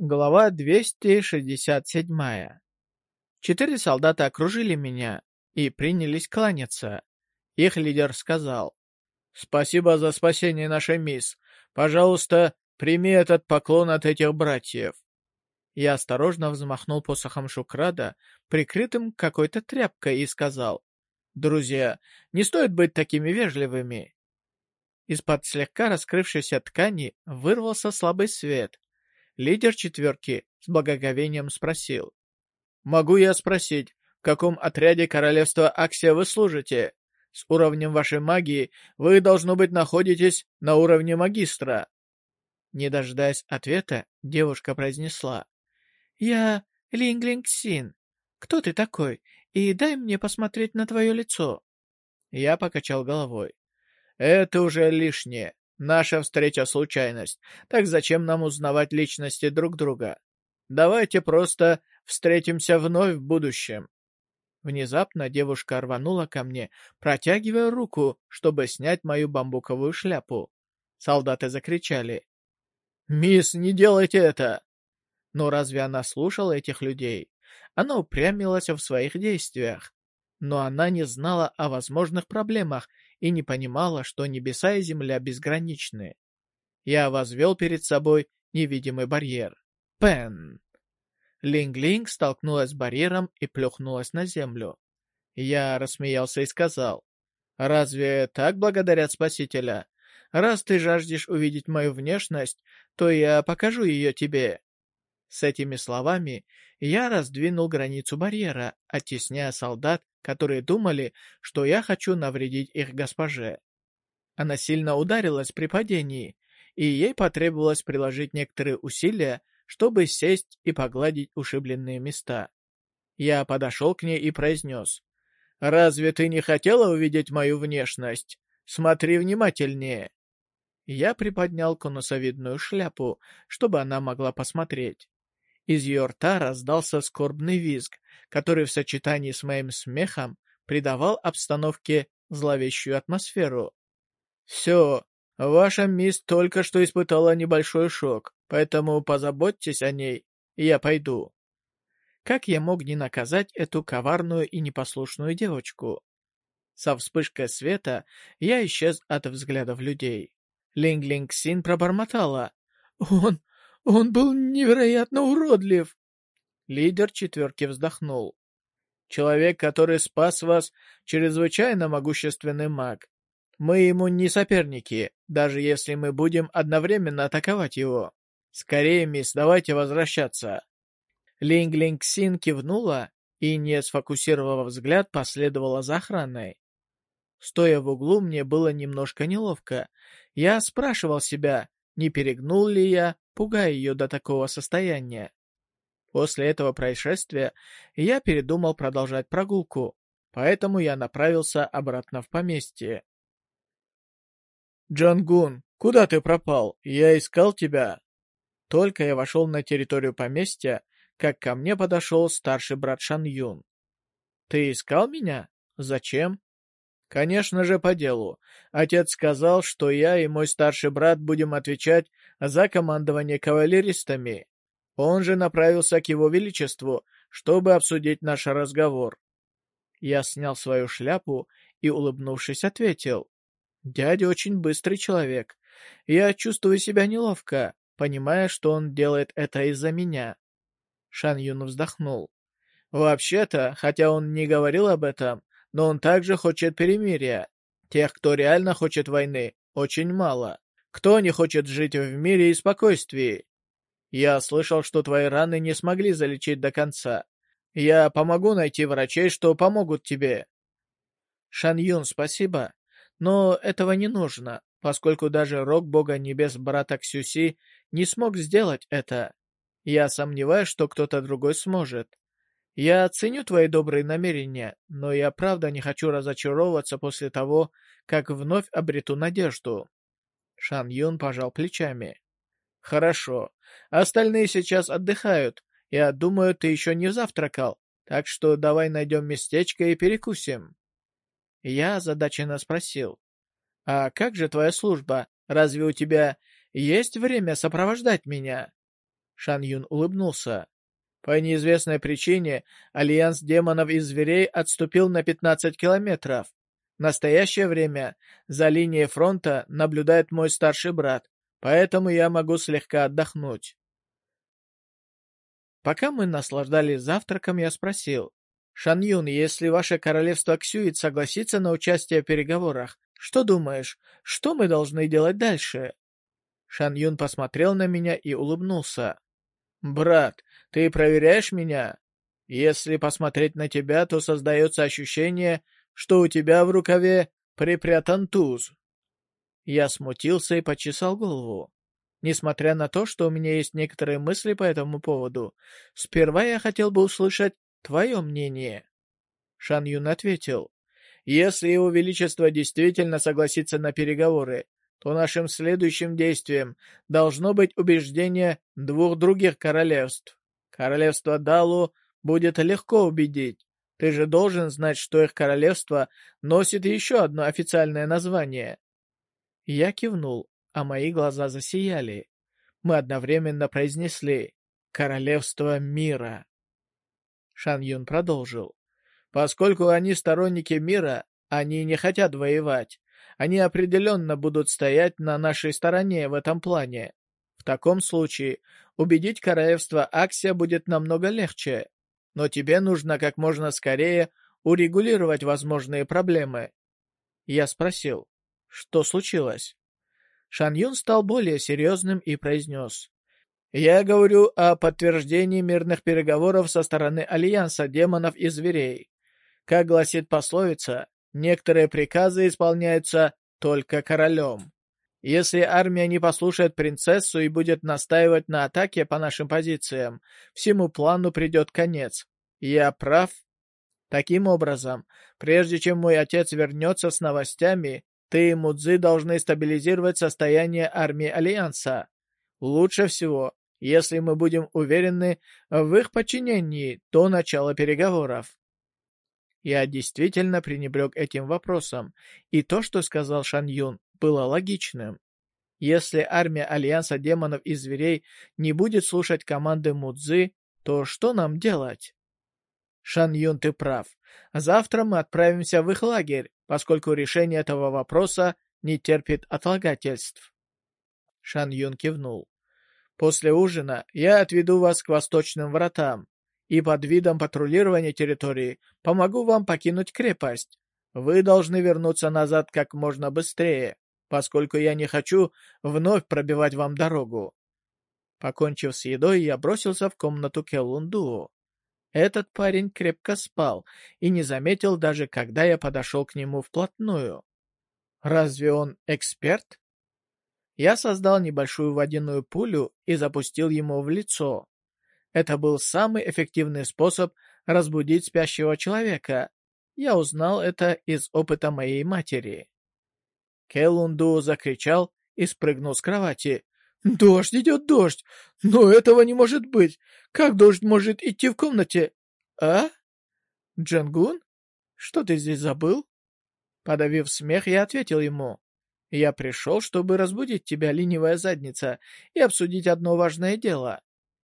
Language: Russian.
Глава 267. Четыре солдата окружили меня и принялись кланяться. Их лидер сказал, «Спасибо за спасение нашей мисс. Пожалуйста, прими этот поклон от этих братьев». Я осторожно взмахнул посохом Шукрада, прикрытым какой-то тряпкой, и сказал, «Друзья, не стоит быть такими вежливыми». Из-под слегка раскрывшейся ткани вырвался слабый свет, Лидер четверки с благоговением спросил. «Могу я спросить, в каком отряде королевства Аксия вы служите? С уровнем вашей магии вы, должно быть, находитесь на уровне магистра». Не дожидаясь ответа, девушка произнесла. «Я Линглинг Син. Кто ты такой? И дай мне посмотреть на твое лицо». Я покачал головой. «Это уже лишнее. Наша встреча — случайность, так зачем нам узнавать личности друг друга? Давайте просто встретимся вновь в будущем. Внезапно девушка рванула ко мне, протягивая руку, чтобы снять мою бамбуковую шляпу. Солдаты закричали. «Мисс, не делайте это!» Но разве она слушала этих людей? Она упрямилась в своих действиях. Но она не знала о возможных проблемах и не понимала, что небеса и земля безграничны. Я возвел перед собой невидимый барьер. Пен! Линг-Линг столкнулась с барьером и плюхнулась на землю. Я рассмеялся и сказал, «Разве так благодарят Спасителя? Раз ты жаждешь увидеть мою внешность, то я покажу ее тебе». С этими словами я раздвинул границу барьера, оттесняя солдат, которые думали, что я хочу навредить их госпоже. Она сильно ударилась при падении, и ей потребовалось приложить некоторые усилия, чтобы сесть и погладить ушибленные места. Я подошел к ней и произнес, «Разве ты не хотела увидеть мою внешность? Смотри внимательнее». Я приподнял конусовидную шляпу, чтобы она могла посмотреть. Из ее рта раздался скорбный визг, который в сочетании с моим смехом придавал обстановке зловещую атмосферу. «Все, ваша мисс только что испытала небольшой шок, поэтому позаботьтесь о ней, и я пойду». Как я мог не наказать эту коварную и непослушную девочку? Со вспышкой света я исчез от взглядов людей. Линг-Линг Син пробормотала. «Он... Он был невероятно уродлив!» Лидер четверки вздохнул. «Человек, который спас вас, чрезвычайно могущественный маг. Мы ему не соперники, даже если мы будем одновременно атаковать его. Скорее, мисс, давайте возвращаться». Линг-Линг Син кивнула и, не сфокусировав взгляд, последовала за охраной. Стоя в углу, мне было немножко неловко. Я спрашивал себя, не перегнул ли я, пугая ее до такого состояния. После этого происшествия я передумал продолжать прогулку, поэтому я направился обратно в поместье. «Джангун, куда ты пропал? Я искал тебя!» Только я вошел на территорию поместья, как ко мне подошел старший брат Шан Юн. «Ты искал меня? Зачем?» Конечно же, по делу. Отец сказал, что я и мой старший брат будем отвечать за командование кавалеристами. Он же направился к его величеству, чтобы обсудить наш разговор. Я снял свою шляпу и, улыбнувшись, ответил. «Дядя очень быстрый человек. Я чувствую себя неловко, понимая, что он делает это из-за меня». Шан Юн вздохнул. «Вообще-то, хотя он не говорил об этом, но он также хочет перемирия. Тех, кто реально хочет войны, очень мало. Кто не хочет жить в мире и спокойствии? Я слышал, что твои раны не смогли залечить до конца. Я помогу найти врачей, что помогут тебе. Шан Юн, спасибо. Но этого не нужно, поскольку даже рок бога небес брата Ксюси не смог сделать это. Я сомневаюсь, что кто-то другой сможет. Я ценю твои добрые намерения, но я правда не хочу разочаровываться после того, как вновь обрету надежду. Шан Юн пожал плечами. Хорошо. Остальные сейчас отдыхают. Я думаю, ты еще не завтракал, так что давай найдем местечко и перекусим. Я озадаченно спросил. А как же твоя служба? Разве у тебя есть время сопровождать меня? Шан Юн улыбнулся. По неизвестной причине Альянс демонов и зверей отступил на 15 километров. В настоящее время за линией фронта наблюдает мой старший брат, поэтому я могу слегка отдохнуть. Пока мы наслаждались завтраком, я спросил. «Шан Юн, если ваше королевство Ксюит согласится на участие в переговорах, что думаешь, что мы должны делать дальше?» Шан Юн посмотрел на меня и улыбнулся. «Брат, ты проверяешь меня? Если посмотреть на тебя, то создается ощущение, что у тебя в рукаве припрятан туз». Я смутился и почесал голову. Несмотря на то, что у меня есть некоторые мысли по этому поводу, сперва я хотел бы услышать твое мнение. Шан Юн ответил, если его величество действительно согласится на переговоры, то нашим следующим действием должно быть убеждение двух других королевств. Королевство Далу будет легко убедить. Ты же должен знать, что их королевство носит еще одно официальное название. Я кивнул а мои глаза засияли. Мы одновременно произнесли «Королевство мира». Шан Юн продолжил. «Поскольку они сторонники мира, они не хотят воевать. Они определенно будут стоять на нашей стороне в этом плане. В таком случае убедить королевство Аксия будет намного легче. Но тебе нужно как можно скорее урегулировать возможные проблемы». Я спросил, что случилось? Шан Юн стал более серьезным и произнес. «Я говорю о подтверждении мирных переговоров со стороны Альянса демонов и зверей. Как гласит пословица, некоторые приказы исполняются только королем. Если армия не послушает принцессу и будет настаивать на атаке по нашим позициям, всему плану придет конец. Я прав?» Таким образом, прежде чем мой отец вернется с новостями, ты и Мудзи должны стабилизировать состояние армии Альянса. Лучше всего, если мы будем уверены в их подчинении до начала переговоров. Я действительно пренебрег этим вопросом, и то, что сказал Шан Юн, было логичным. Если армия Альянса демонов и зверей не будет слушать команды Мудзи, то что нам делать? Шан Юн, ты прав. Завтра мы отправимся в их лагерь, поскольку решение этого вопроса не терпит отлагательств. Шан Юн кивнул. После ужина я отведу вас к восточным вратам и под видом патрулирования территории помогу вам покинуть крепость. Вы должны вернуться назад как можно быстрее, поскольку я не хочу вновь пробивать вам дорогу. Покончив с едой, я бросился в комнату Келунду. Этот парень крепко спал и не заметил даже, когда я подошел к нему вплотную. Разве он эксперт? Я создал небольшую водяную пулю и запустил ему в лицо. Это был самый эффективный способ разбудить спящего человека. Я узнал это из опыта моей матери. Келунду закричал и спрыгнул с кровати. «Дождь идет, дождь! Но этого не может быть! Как дождь может идти в комнате? А? Джангун? Что ты здесь забыл?» Подавив смех, я ответил ему. «Я пришел, чтобы разбудить тебя, ленивая задница, и обсудить одно важное дело.